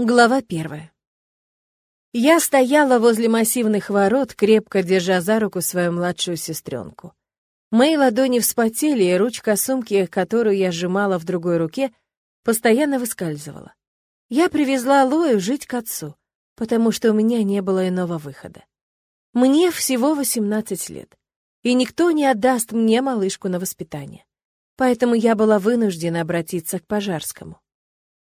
Глава первая. Я стояла возле массивных ворот, крепко держа за руку свою младшую сестренку. Мои ладони вспотели, и ручка сумки, которую я сжимала в другой руке, постоянно выскальзывала. Я привезла Лою жить к отцу, потому что у меня не было иного выхода. Мне всего 18 лет, и никто не отдаст мне малышку на воспитание. Поэтому я была вынуждена обратиться к Пожарскому.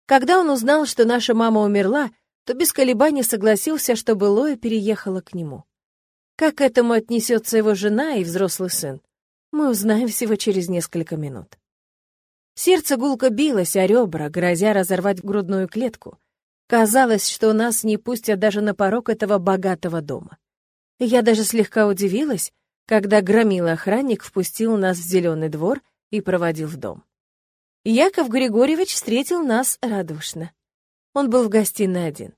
Когда он узнал, что наша мама умерла, то без колебаний согласился, чтобы Лоя переехала к нему. Как к этому отнесется его жена и взрослый сын, мы узнаем всего через несколько минут. Сердце гулко билось, а ребра, грозя разорвать грудную клетку. Казалось, что нас не пустят даже на порог этого богатого дома. Я даже слегка удивилась, когда громилый охранник впустил нас в зеленый двор и проводил в дом. Яков Григорьевич встретил нас радушно. Он был в гостиной один.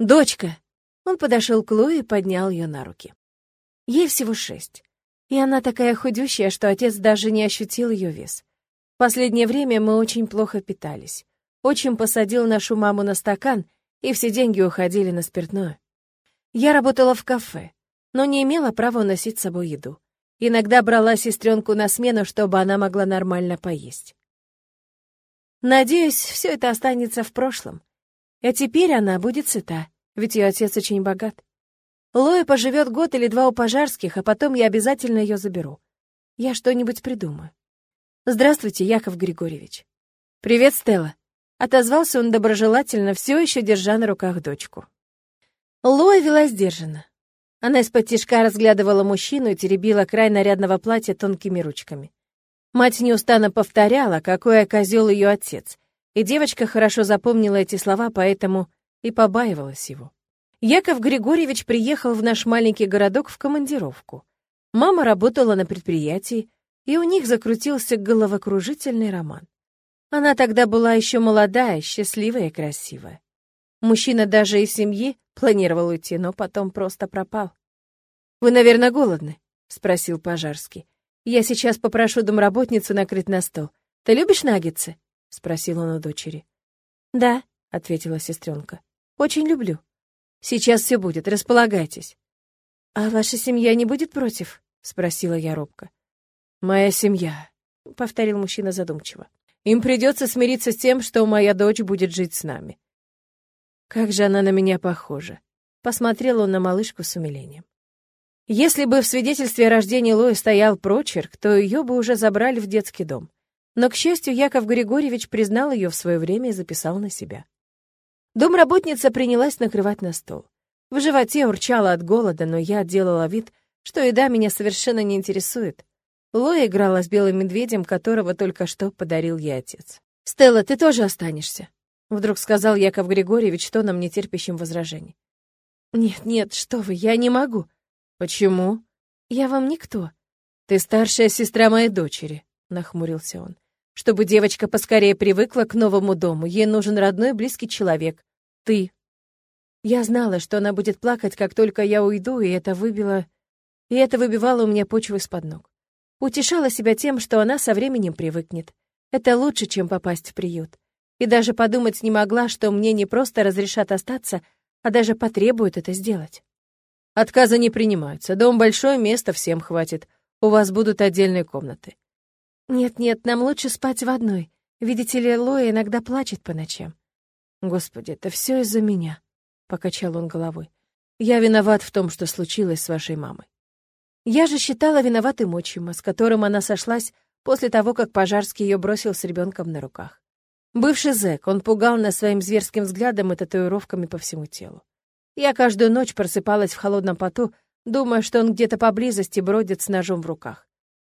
«Дочка!» Он подошел к Луи и поднял ее на руки. Ей всего шесть. И она такая худющая, что отец даже не ощутил ее вес. В последнее время мы очень плохо питались. Очень посадил нашу маму на стакан, и все деньги уходили на спиртное. Я работала в кафе, но не имела права носить с собой еду. Иногда брала сестренку на смену, чтобы она могла нормально поесть. Надеюсь, все это останется в прошлом. А теперь она будет сыта, ведь ее отец очень богат. Лоя поживет год или два у пожарских, а потом я обязательно ее заберу. Я что-нибудь придумаю. Здравствуйте, Яков Григорьевич. Привет, Стелла. Отозвался он доброжелательно, все еще держа на руках дочку. Лоя вела сдержанно. Она из-под тишка разглядывала мужчину и теребила край нарядного платья тонкими ручками. Мать неустанно повторяла, какой козел ее отец, и девочка хорошо запомнила эти слова, поэтому и побаивалась его. Яков Григорьевич приехал в наш маленький городок в командировку. Мама работала на предприятии, и у них закрутился головокружительный роман. Она тогда была еще молодая, счастливая и красивая. Мужчина даже из семьи планировал уйти, но потом просто пропал. «Вы, наверное, голодны?» — спросил Пожарский. «Я сейчас попрошу домработницу накрыть на стол. Ты любишь наггетсы?» — спросил он у дочери. «Да», — ответила сестренка. «Очень люблю. Сейчас все будет, располагайтесь». «А ваша семья не будет против?» — спросила я робко. «Моя семья», — повторил мужчина задумчиво. «Им придется смириться с тем, что моя дочь будет жить с нами». «Как же она на меня похожа!» — посмотрел он на малышку с умилением. Если бы в свидетельстве о рождении Лои стоял прочерк, то ее бы уже забрали в детский дом. Но, к счастью, Яков Григорьевич признал ее в свое время и записал на себя. Домработница принялась накрывать на стол. В животе урчала от голода, но я делала вид, что еда меня совершенно не интересует. Лоя играла с белым медведем, которого только что подарил ей отец. «Стелла, ты тоже останешься», — вдруг сказал Яков Григорьевич тоном нетерпящим возражений. «Нет, нет, что вы, я не могу», «Почему?» «Я вам никто». «Ты старшая сестра моей дочери», — нахмурился он. «Чтобы девочка поскорее привыкла к новому дому, ей нужен родной близкий человек. Ты». Я знала, что она будет плакать, как только я уйду, и это выбило... И это выбивало у меня почву из-под ног. Утешала себя тем, что она со временем привыкнет. Это лучше, чем попасть в приют. И даже подумать не могла, что мне не просто разрешат остаться, а даже потребуют это сделать. Отказы не принимаются. Дом большой, места всем хватит. У вас будут отдельные комнаты. Нет-нет, нам лучше спать в одной. Видите ли, Лоя иногда плачет по ночам. Господи, это все из-за меня, покачал он головой. Я виноват в том, что случилось с вашей мамой. Я же считала виноватым отчима, с которым она сошлась после того, как Пожарский ее бросил с ребенком на руках. Бывший зэк, он пугал нас своим зверским взглядом и татуировками по всему телу. Я каждую ночь просыпалась в холодном поту, думая, что он где-то поблизости бродит с ножом в руках.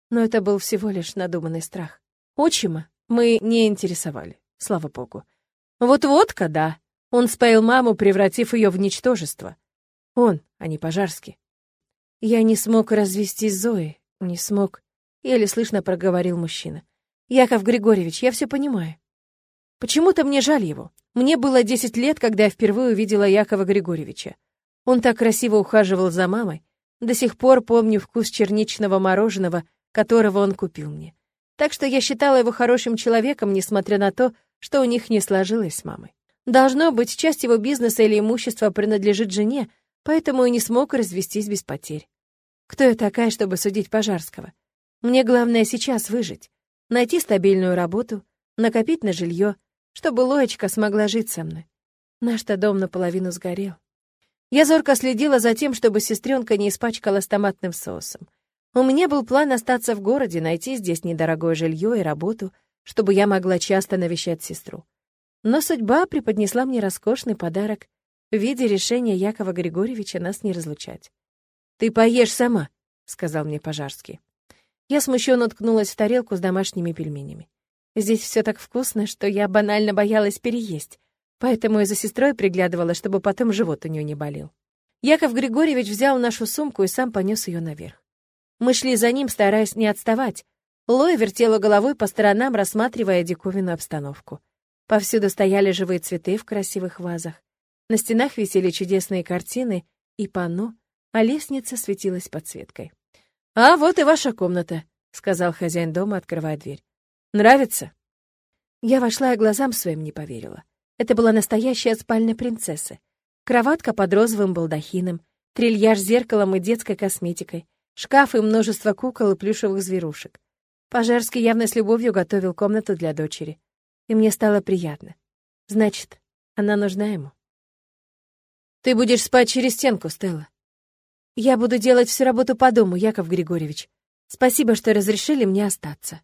Но это был всего лишь надуманный страх. Отчима мы не интересовали, слава богу. Вот водка, да. Он споил маму, превратив ее в ничтожество. Он, а не Пожарский. Я не смог развести Зои, не смог. Еле слышно проговорил мужчина. Яков Григорьевич, я все понимаю. Почему-то мне жаль его. Мне было 10 лет, когда я впервые увидела Якова Григорьевича. Он так красиво ухаживал за мамой. До сих пор помню вкус черничного мороженого, которого он купил мне. Так что я считала его хорошим человеком, несмотря на то, что у них не сложилось с мамой. Должно быть, часть его бизнеса или имущества принадлежит жене, поэтому и не смог развестись без потерь. Кто я такая, чтобы судить Пожарского? Мне главное сейчас выжить, найти стабильную работу, накопить на жилье, чтобы Лоечка смогла жить со мной. Наш-то дом наполовину сгорел. Я зорко следила за тем, чтобы сестренка не испачкалась томатным соусом. У меня был план остаться в городе, найти здесь недорогое жилье и работу, чтобы я могла часто навещать сестру. Но судьба преподнесла мне роскошный подарок в виде решения Якова Григорьевича нас не разлучать. «Ты поешь сама», — сказал мне Пожарский. Я смущенно уткнулась в тарелку с домашними пельменями. Здесь все так вкусно, что я банально боялась переесть, поэтому и за сестрой приглядывала, чтобы потом живот у нее не болел. Яков Григорьевич взял нашу сумку и сам понес ее наверх. Мы шли за ним, стараясь не отставать. Лоя вертела головой по сторонам, рассматривая диковинную обстановку. Повсюду стояли живые цветы в красивых вазах. На стенах висели чудесные картины и панно, а лестница светилась подсветкой. «А вот и ваша комната», — сказал хозяин дома, открывая дверь. «Нравится?» Я вошла и глазам своим не поверила. Это была настоящая спальня принцессы. Кроватка под розовым балдахином, трильяж с зеркалом и детской косметикой, шкаф и множество кукол и плюшевых зверушек. Пожарский явно с любовью готовил комнату для дочери и мне стало приятно. Значит, она нужна ему. Ты будешь спать через стенку, Стелла. Я буду делать всю работу по дому, Яков Григорьевич. Спасибо, что разрешили мне остаться.